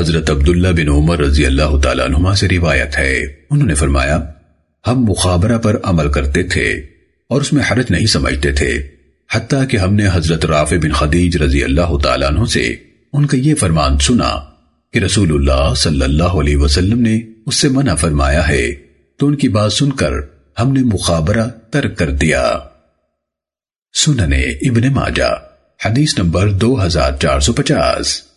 حضرت عبداللہ بن عمر رضی اللہ تعالیٰ عنہما سے روایت ہے۔ انہوں نے فرمایا، ہم مخابرہ پر عمل کرتے تھے اور اس میں حرج نہیں سمجھتے تھے، حتیٰ کہ ہم نے حضرت رافع بن خدیج رضی اللہ تعالیٰ عنہ سے ان کا یہ فرمان سنا کہ رسول اللہ صلی اللہ علیہ وسلم نے اس سے منع فرمایا ہے۔ تو ان کی بات سن کر ہم نے مخابرہ ترک کر دیا۔ سننے ابن ماجہ، حدیث نمبر دو ہزار چار سو پچاس۔